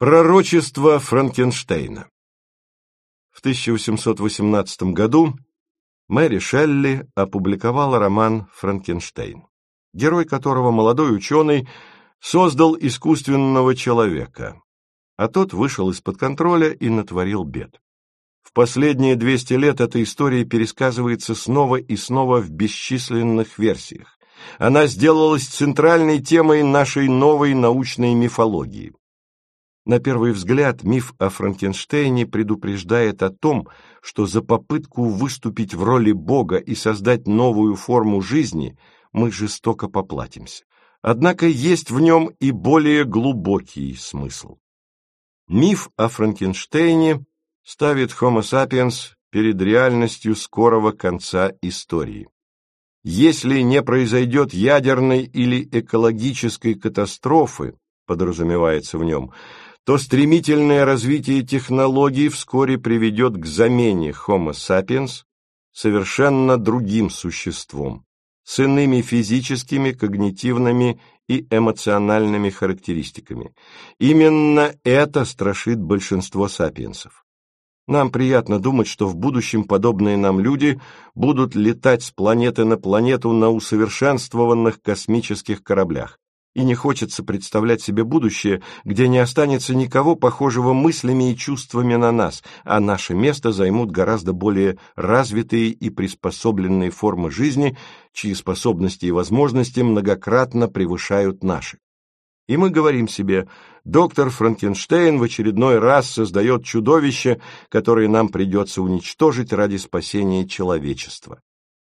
Пророчество Франкенштейна В 1818 году Мэри Шелли опубликовала роман «Франкенштейн», герой которого молодой ученый создал искусственного человека, а тот вышел из-под контроля и натворил бед. В последние 200 лет эта история пересказывается снова и снова в бесчисленных версиях. Она сделалась центральной темой нашей новой научной мифологии. На первый взгляд миф о Франкенштейне предупреждает о том, что за попытку выступить в роли Бога и создать новую форму жизни мы жестоко поплатимся. Однако есть в нем и более глубокий смысл. Миф о Франкенштейне ставит Homo sapiens перед реальностью скорого конца истории. Если не произойдет ядерной или экологической катастрофы, подразумевается в нем, то стремительное развитие технологий вскоре приведет к замене Homo sapiens совершенно другим существом, с иными физическими, когнитивными и эмоциональными характеристиками. Именно это страшит большинство сапиенсов. Нам приятно думать, что в будущем подобные нам люди будут летать с планеты на планету на усовершенствованных космических кораблях и не хочется представлять себе будущее, где не останется никого похожего мыслями и чувствами на нас, а наше место займут гораздо более развитые и приспособленные формы жизни, чьи способности и возможности многократно превышают наши. И мы говорим себе, доктор Франкенштейн в очередной раз создает чудовище, которое нам придется уничтожить ради спасения человечества.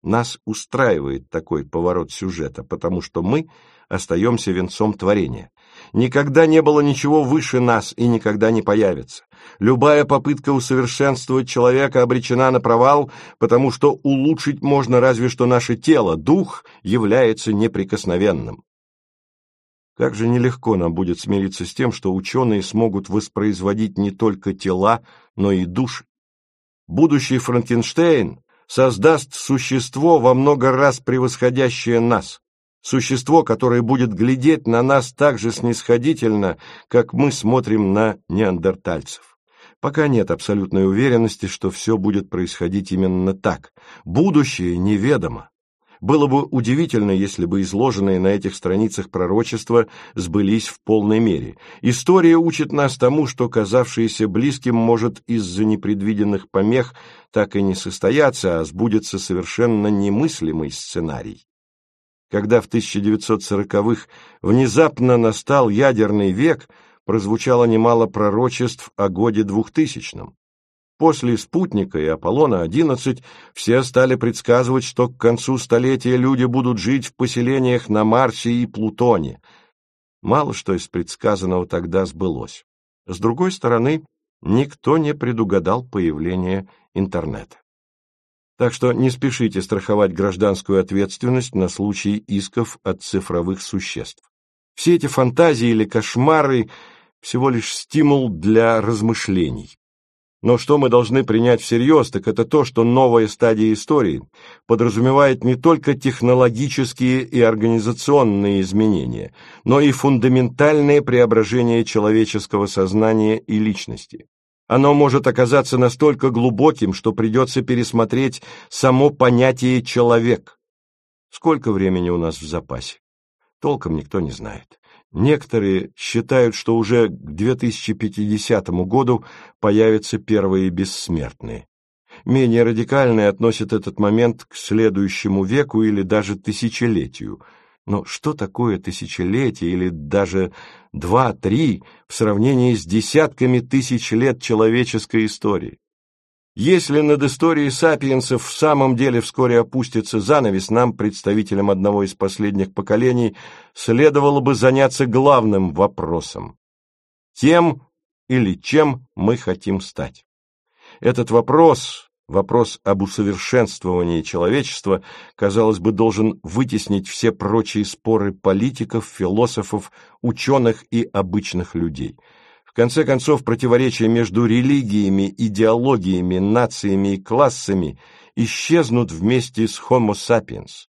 Нас устраивает такой поворот сюжета, потому что мы остаемся венцом творения. Никогда не было ничего выше нас и никогда не появится. Любая попытка усовершенствовать человека обречена на провал, потому что улучшить можно разве что наше тело, дух является неприкосновенным. Как же нелегко нам будет смириться с тем, что ученые смогут воспроизводить не только тела, но и души. Будущий Франкенштейн создаст существо во много раз превосходящее нас, существо, которое будет глядеть на нас так же снисходительно, как мы смотрим на неандертальцев. Пока нет абсолютной уверенности, что все будет происходить именно так. Будущее неведомо. Было бы удивительно, если бы изложенные на этих страницах пророчества сбылись в полной мере. История учит нас тому, что казавшееся близким может из-за непредвиденных помех так и не состояться, а сбудется совершенно немыслимый сценарий. Когда в 1940-х внезапно настал ядерный век, прозвучало немало пророчеств о годе двухтысячном. После «Спутника» и «Аполлона-11» все стали предсказывать, что к концу столетия люди будут жить в поселениях на Марсе и Плутоне. Мало что из предсказанного тогда сбылось. С другой стороны, никто не предугадал появление интернета. Так что не спешите страховать гражданскую ответственность на случай исков от цифровых существ. Все эти фантазии или кошмары – всего лишь стимул для размышлений. Но что мы должны принять всерьез, так это то, что новая стадия истории подразумевает не только технологические и организационные изменения, но и фундаментальное преображение человеческого сознания и личности. Оно может оказаться настолько глубоким, что придется пересмотреть само понятие «человек». Сколько времени у нас в запасе? Толком никто не знает. Некоторые считают, что уже к 2050 году появятся первые бессмертные. Менее радикальные относят этот момент к следующему веку или даже тысячелетию. Но что такое тысячелетие или даже два-три в сравнении с десятками тысяч лет человеческой истории? Если над историей сапиенсов в самом деле вскоре опустится занавес, нам, представителям одного из последних поколений, следовало бы заняться главным вопросом. Тем или чем мы хотим стать? Этот вопрос, вопрос об усовершенствовании человечества, казалось бы, должен вытеснить все прочие споры политиков, философов, ученых и обычных людей – конце концов, противоречия между религиями, идеологиями, нациями и классами исчезнут вместе с Homo sapiens.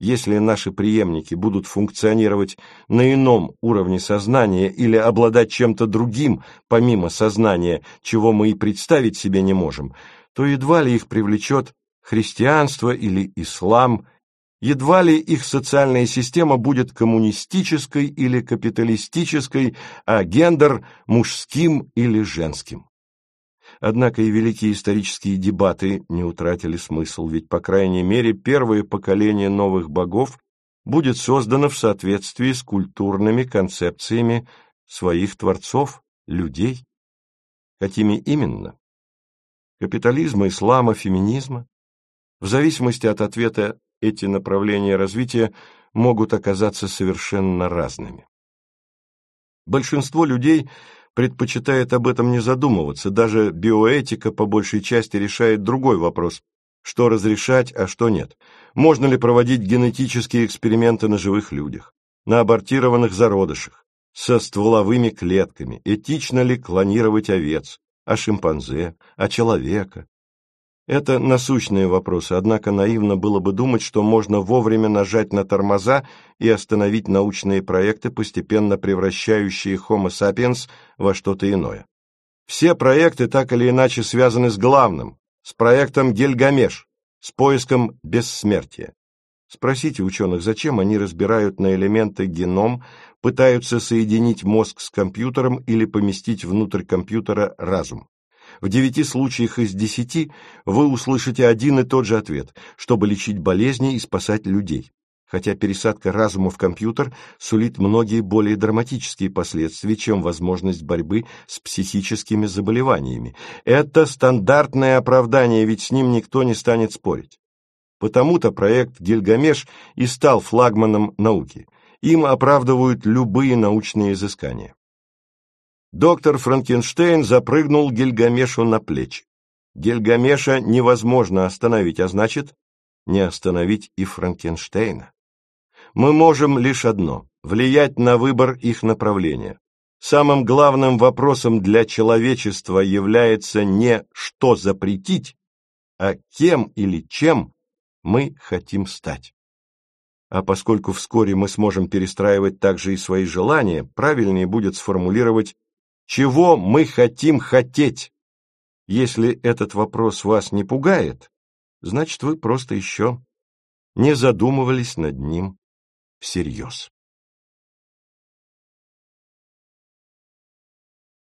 Если наши преемники будут функционировать на ином уровне сознания или обладать чем-то другим, помимо сознания, чего мы и представить себе не можем, то едва ли их привлечет христианство или ислам, едва ли их социальная система будет коммунистической или капиталистической, а гендер – мужским или женским. Однако и великие исторические дебаты не утратили смысл, ведь, по крайней мере, первое поколение новых богов будет создано в соответствии с культурными концепциями своих творцов, людей. Какими именно? Капитализма, ислама, феминизма? В зависимости от ответа эти направления развития могут оказаться совершенно разными. Большинство людей предпочитает об этом не задумываться, даже биоэтика по большей части решает другой вопрос – что разрешать, а что нет. Можно ли проводить генетические эксперименты на живых людях, на абортированных зародышах, со стволовыми клетками, этично ли клонировать овец, а шимпанзе, а человека, это насущные вопросы, однако наивно было бы думать, что можно вовремя нажать на тормоза и остановить научные проекты, постепенно превращающие Homo sapiens во что-то иное. Все проекты так или иначе связаны с главным, с проектом Гельгамеш, с поиском бессмертия. Спросите ученых, зачем они разбирают на элементы геном, пытаются соединить мозг с компьютером или поместить внутрь компьютера разум. В девяти случаях из десяти вы услышите один и тот же ответ, чтобы лечить болезни и спасать людей. Хотя пересадка разума в компьютер сулит многие более драматические последствия, чем возможность борьбы с психическими заболеваниями. Это стандартное оправдание, ведь с ним никто не станет спорить. Потому-то проект «Гильгамеш» и стал флагманом науки. Им оправдывают любые научные изыскания. Доктор Франкенштейн запрыгнул Гильгамешу на плечи. Гильгамеша невозможно остановить, а значит, не остановить и Франкенштейна. Мы можем лишь одно – влиять на выбор их направления. Самым главным вопросом для человечества является не «что запретить», а кем или чем мы хотим стать. А поскольку вскоре мы сможем перестраивать также и свои желания, правильнее будет сформулировать чего мы хотим хотеть? Если этот вопрос вас не пугает, значит, вы просто еще не задумывались над ним всерьез.